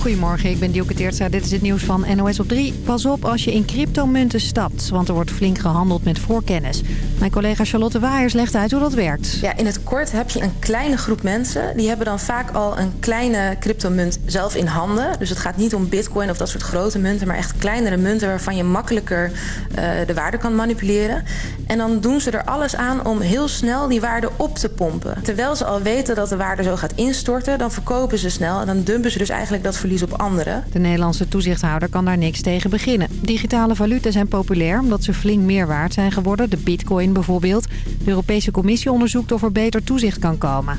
Goedemorgen, ik ben Dielke Teertstra. Dit is het nieuws van NOS op 3. Pas op als je in cryptomunten stapt, want er wordt flink gehandeld met voorkennis. Mijn collega Charlotte Waaiers legt uit hoe dat werkt. Ja, in het kort heb je een kleine groep mensen. Die hebben dan vaak al een kleine cryptomunt zelf in handen. Dus het gaat niet om bitcoin of dat soort grote munten... maar echt kleinere munten waarvan je makkelijker uh, de waarde kan manipuleren. En dan doen ze er alles aan om heel snel die waarde op te pompen. Terwijl ze al weten dat de waarde zo gaat instorten... dan verkopen ze snel en dan dumpen ze dus eigenlijk dat verlies op. De Nederlandse toezichthouder kan daar niks tegen beginnen. Digitale valuten zijn populair omdat ze flink meer waard zijn geworden. De bitcoin bijvoorbeeld. De Europese Commissie onderzoekt of er beter toezicht kan komen.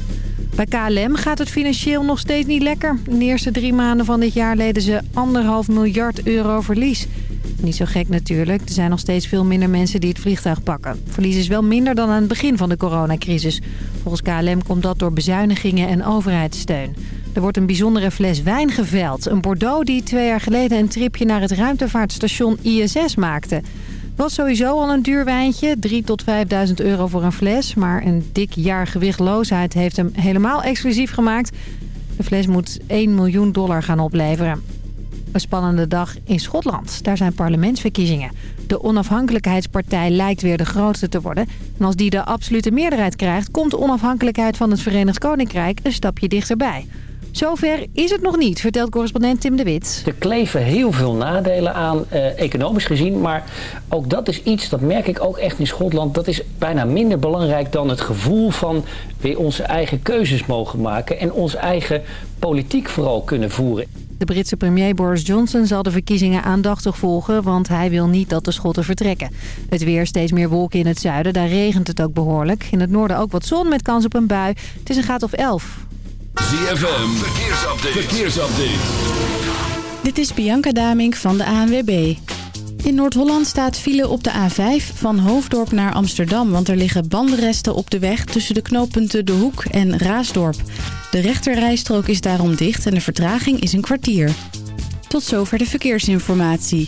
Bij KLM gaat het financieel nog steeds niet lekker. In de eerste drie maanden van dit jaar leden ze anderhalf miljard euro verlies. Niet zo gek natuurlijk. Er zijn nog steeds veel minder mensen die het vliegtuig pakken. Verlies is wel minder dan aan het begin van de coronacrisis. Volgens KLM komt dat door bezuinigingen en overheidssteun. Er wordt een bijzondere fles wijn geveld. Een Bordeaux die twee jaar geleden een tripje naar het ruimtevaartstation ISS maakte. Was sowieso al een duur wijntje, 3.000 tot 5.000 euro voor een fles. Maar een dik jaar gewichtloosheid heeft hem helemaal exclusief gemaakt. De fles moet 1 miljoen dollar gaan opleveren. Een spannende dag in Schotland. Daar zijn parlementsverkiezingen. De onafhankelijkheidspartij lijkt weer de grootste te worden. En als die de absolute meerderheid krijgt... komt de onafhankelijkheid van het Verenigd Koninkrijk een stapje dichterbij. Zover is het nog niet, vertelt correspondent Tim de Wit. Er kleven heel veel nadelen aan, eh, economisch gezien. Maar ook dat is iets, dat merk ik ook echt in Schotland... dat is bijna minder belangrijk dan het gevoel van... weer onze eigen keuzes mogen maken... en onze eigen politiek vooral kunnen voeren. De Britse premier Boris Johnson zal de verkiezingen aandachtig volgen... want hij wil niet dat de Schotten vertrekken. Het weer steeds meer wolken in het zuiden, daar regent het ook behoorlijk. In het noorden ook wat zon met kans op een bui. Het is een graad of 11. ZFM, verkeersupdate. verkeersupdate. Dit is Bianca Damink van de ANWB. In Noord-Holland staat file op de A5 van Hoofddorp naar Amsterdam... want er liggen bandenresten op de weg tussen de knooppunten De Hoek en Raasdorp. De rechterrijstrook is daarom dicht en de vertraging is een kwartier. Tot zover de verkeersinformatie.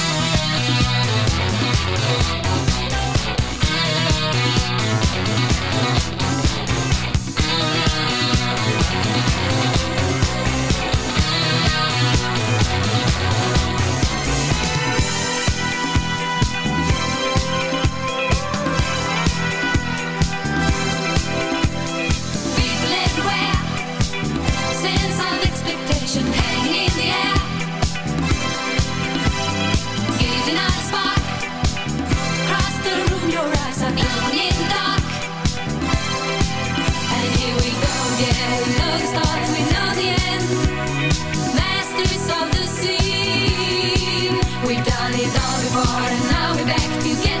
money all before, and now we're back together.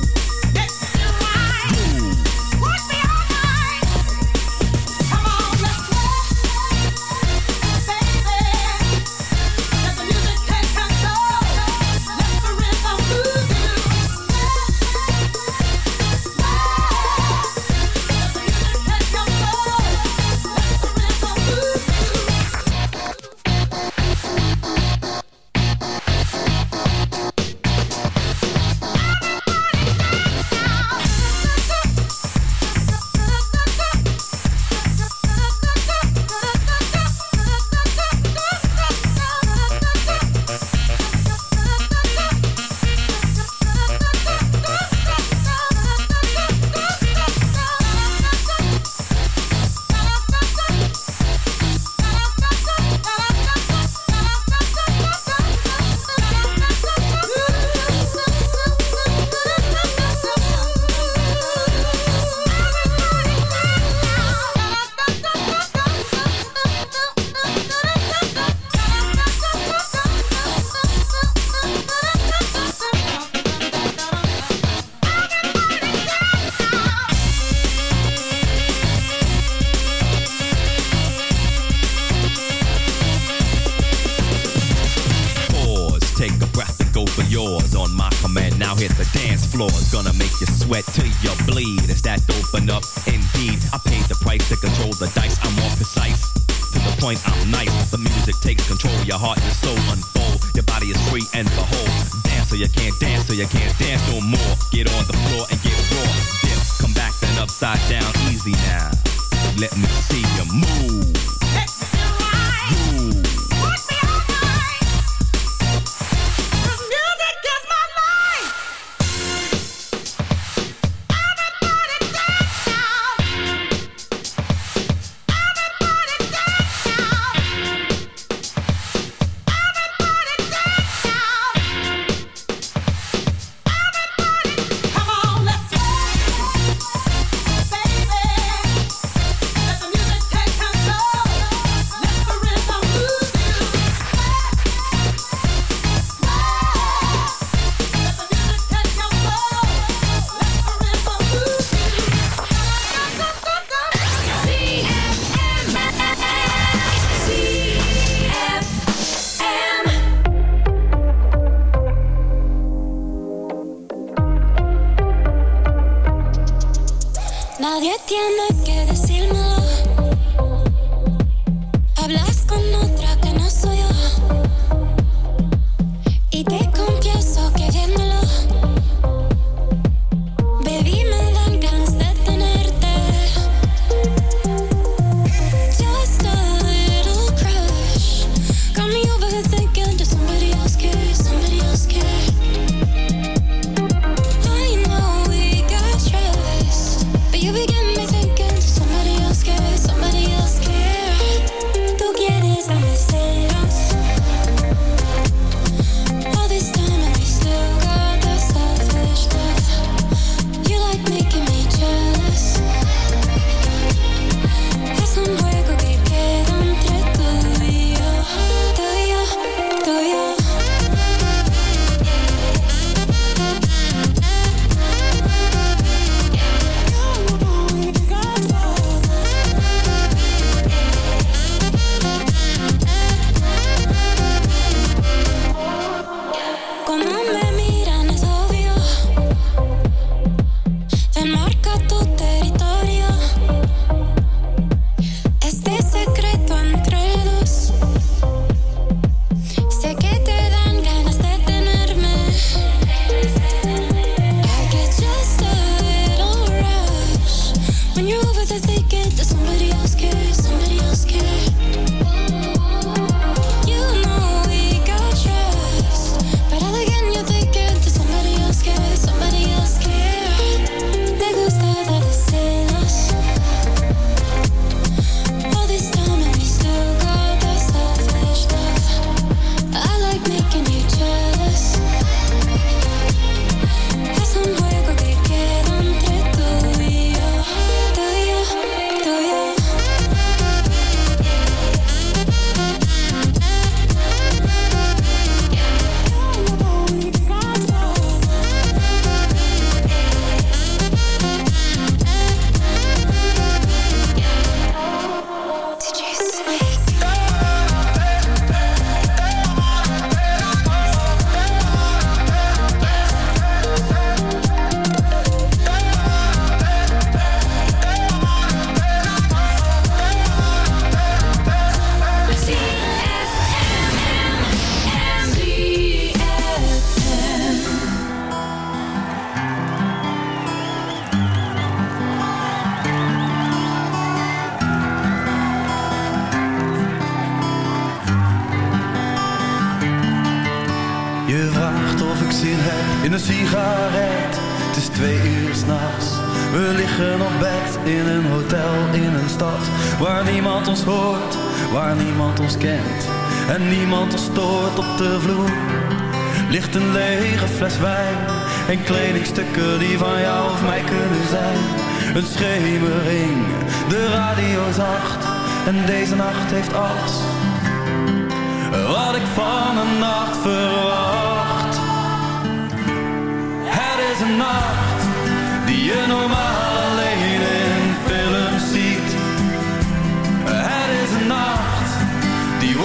you can't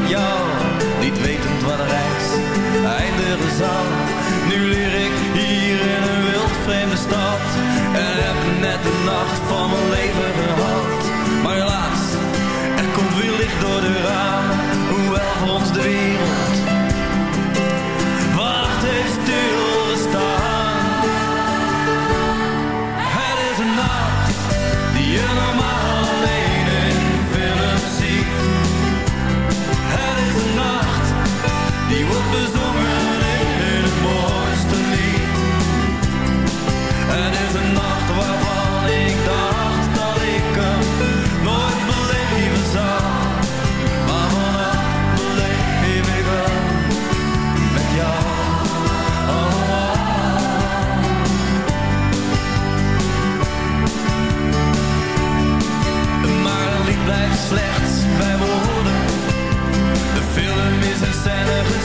met jou, niet wetend wat de reis eindigen zal. Nu leer ik hier in een wild vreemde stad en heb net de nacht van mijn leven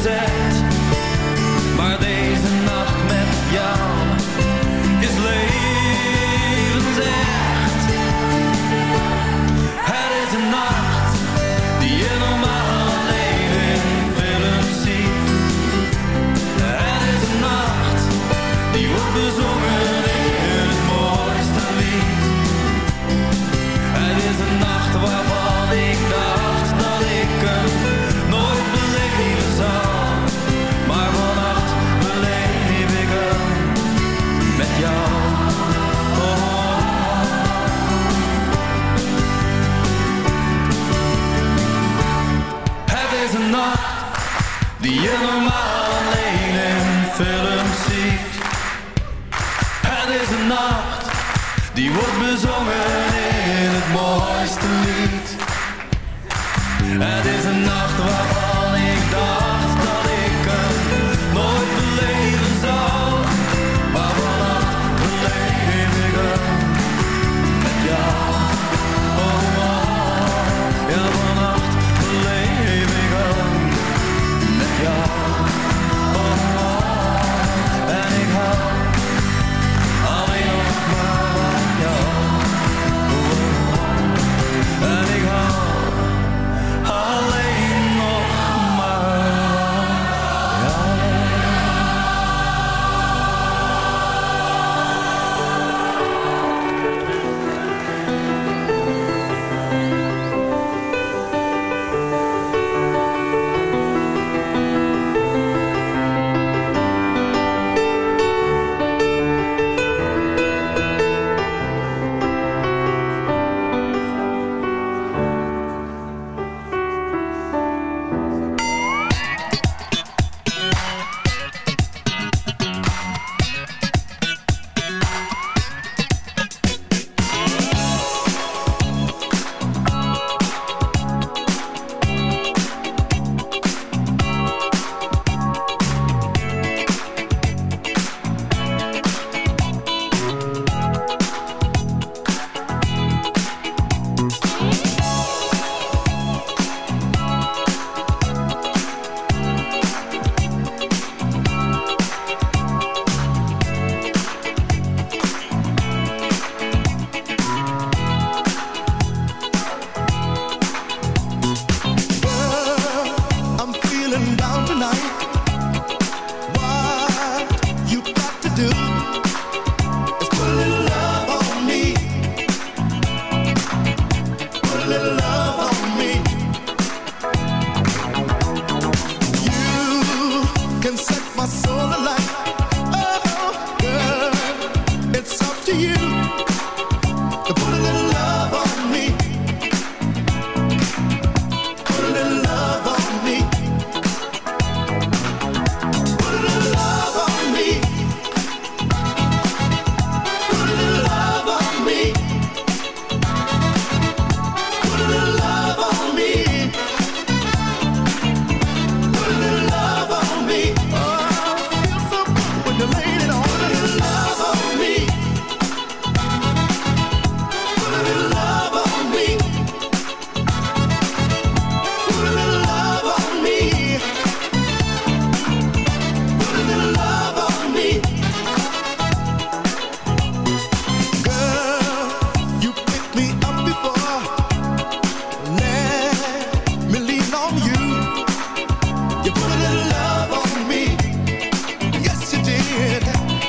reason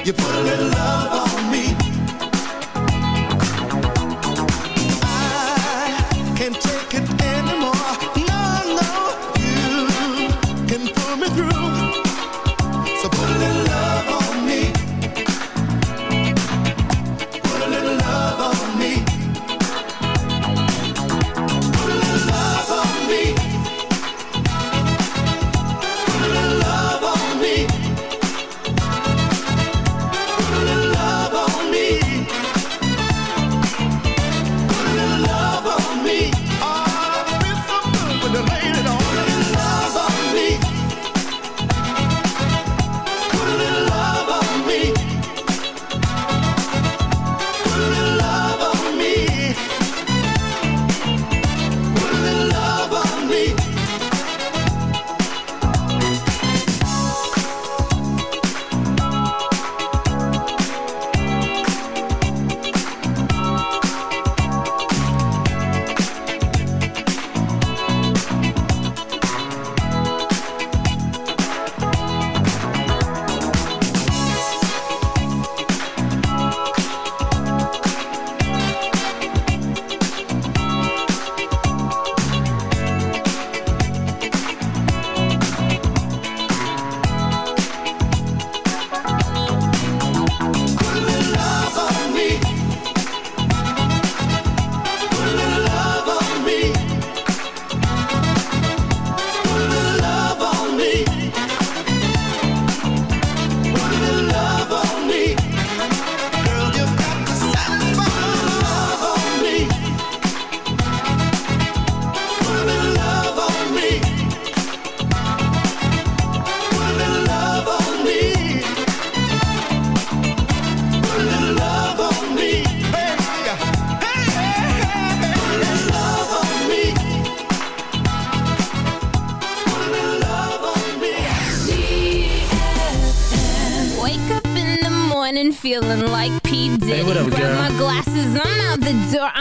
You put a little love on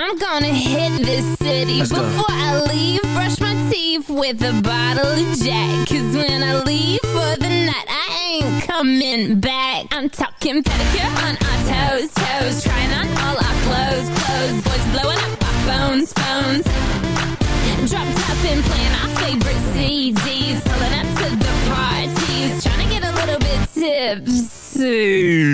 I'm gonna hit this city Let's Before go. I leave, brush my teeth with a bottle of Jack. Cause when I leave for the night, I ain't coming back. I'm talking pedicure on our toes, toes. Trying on all our clothes, clothes. Boys blowing up our phones, phones. Dropped up and playing our favorite CDs Pulling up to the parties. Trying to get a little bit tipsy.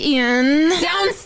in. Downstairs!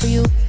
for you.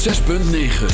106.9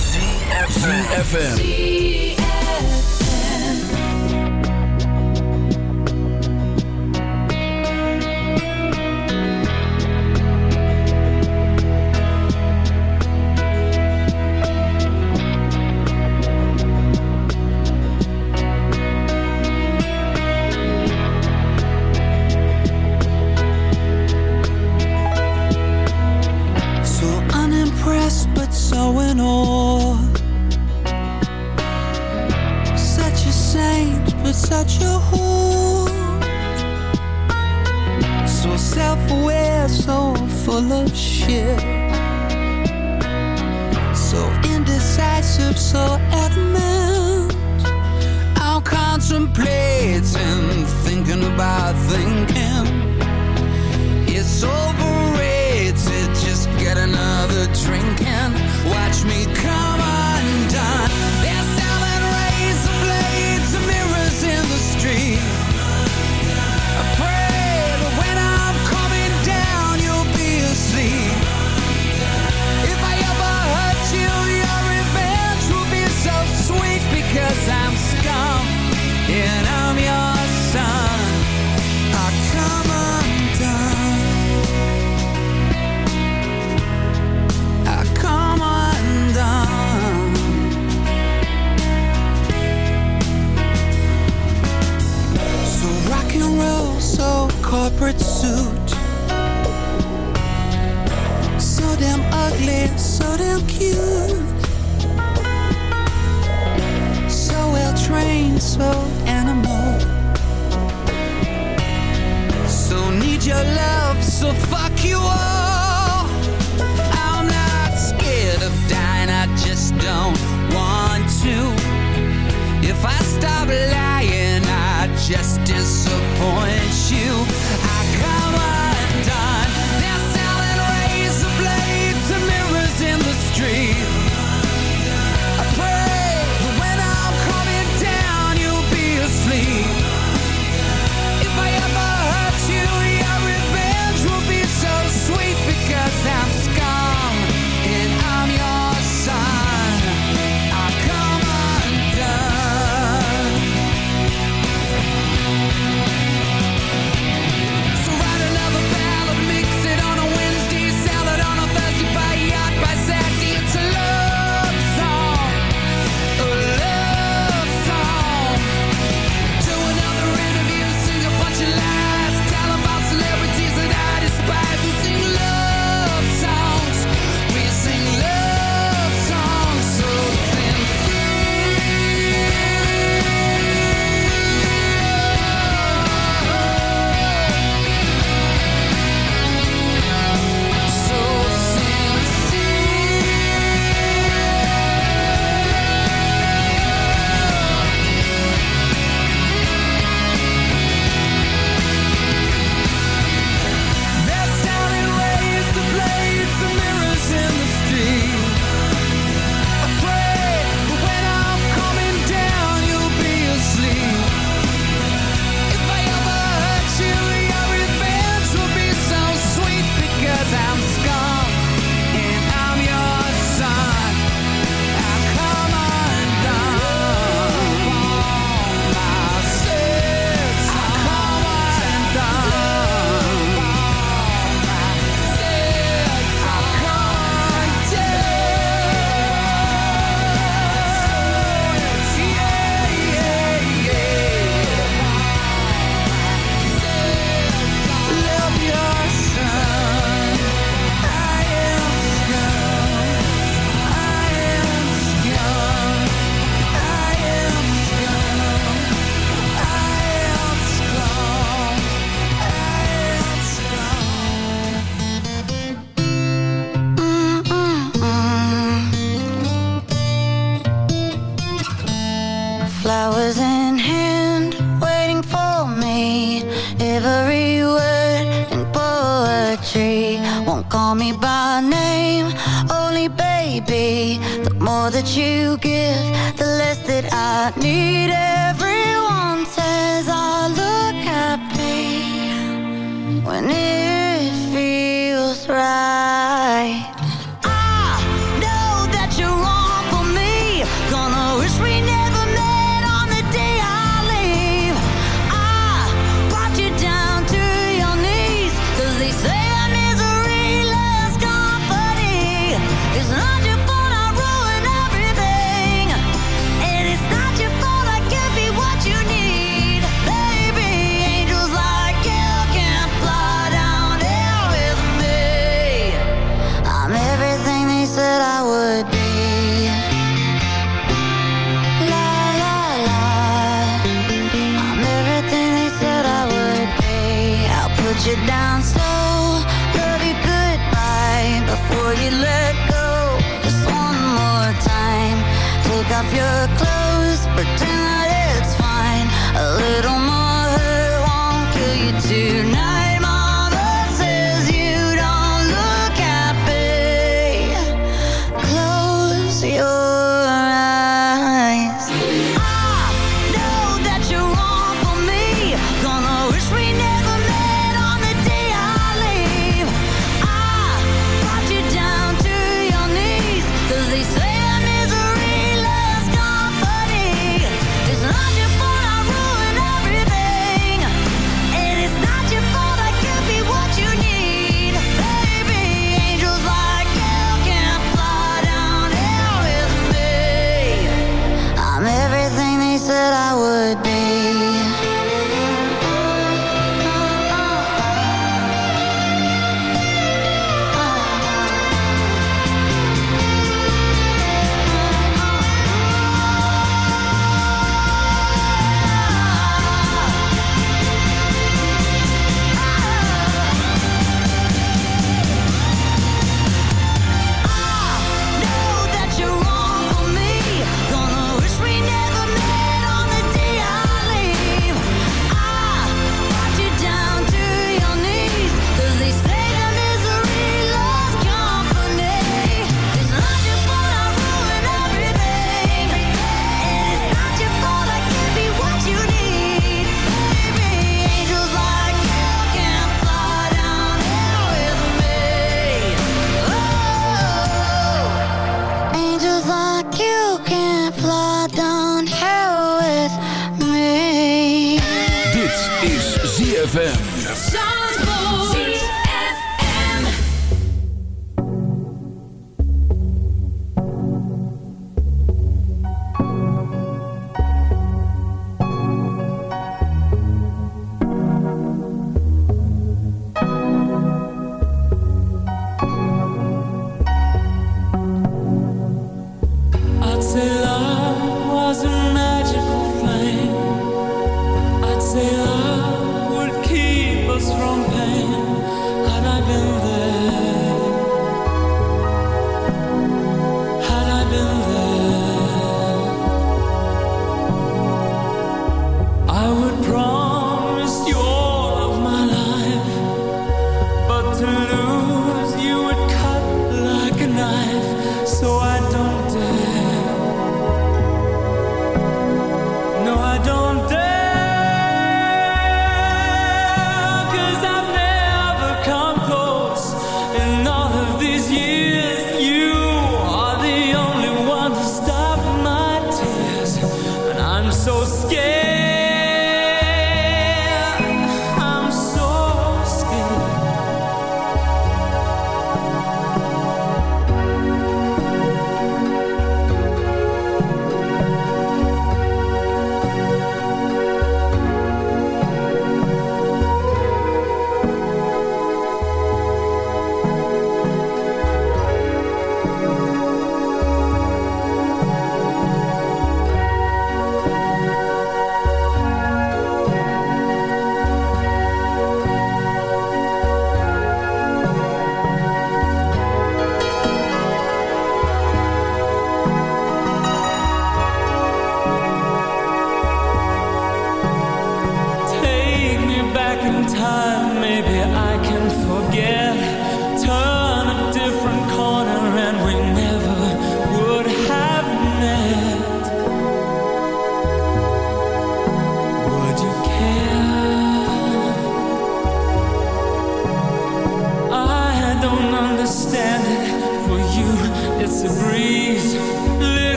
Maybe I can forget.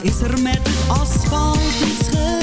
is er met het asfalt iets gebeurd.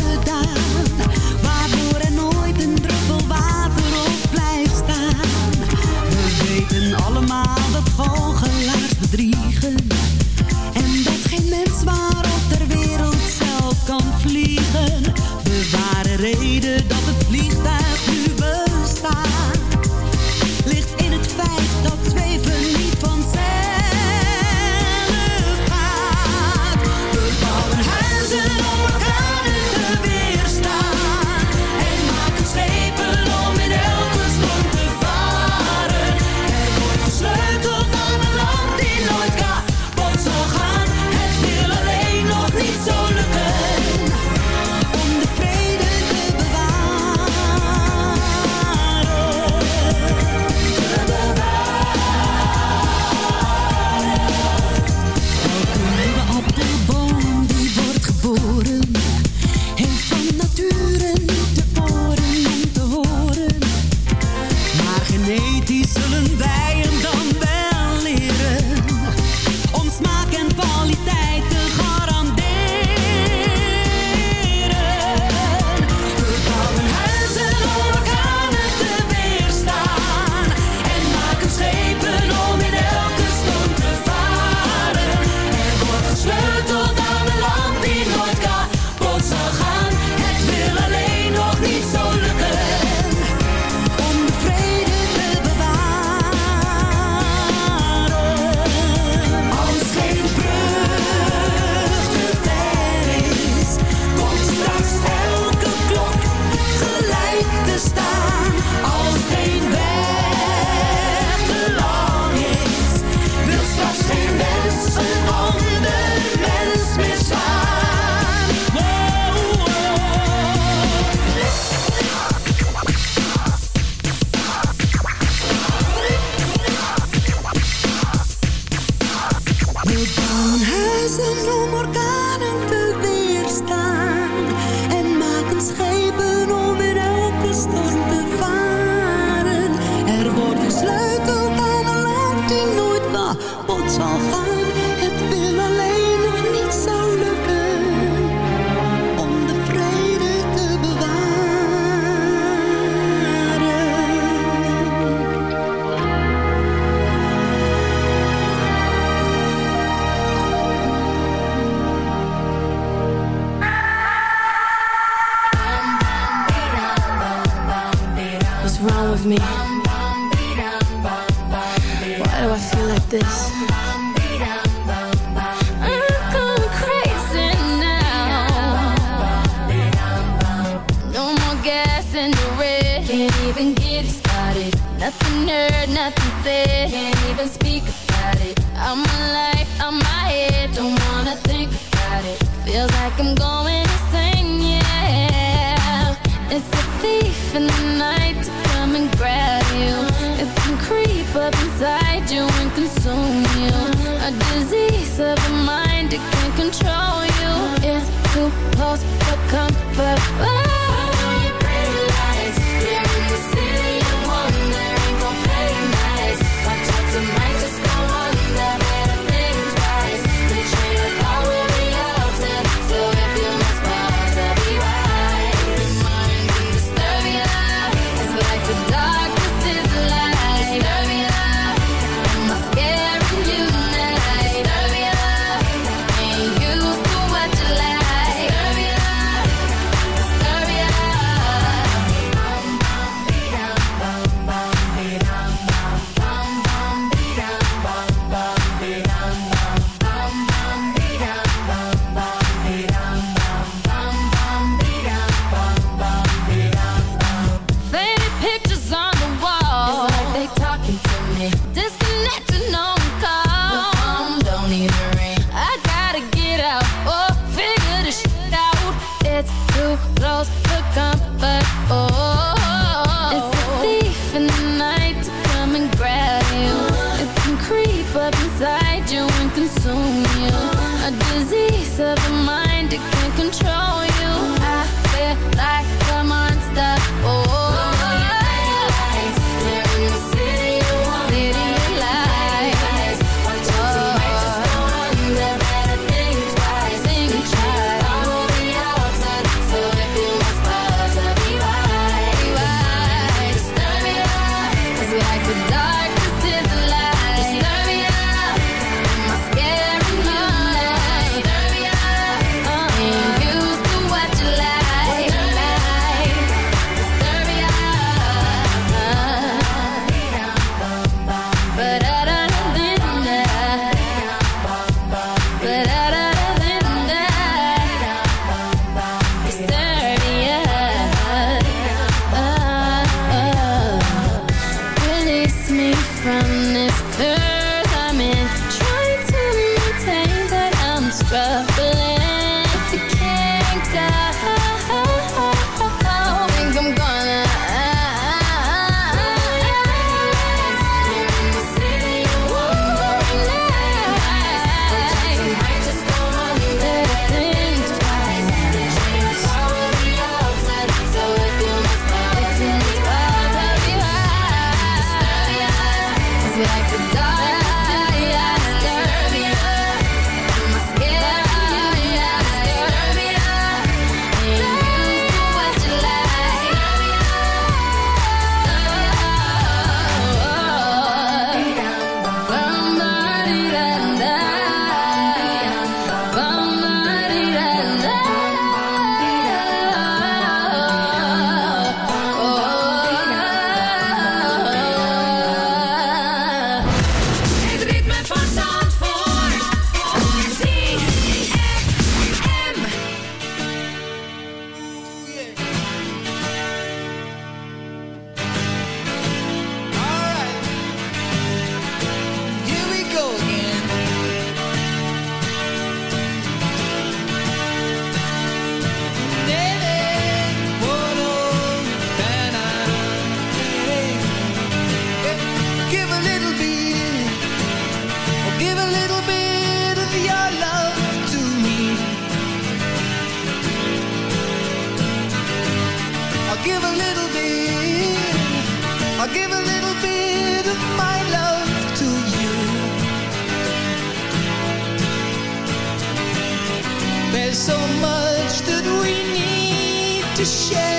so much that we need to share.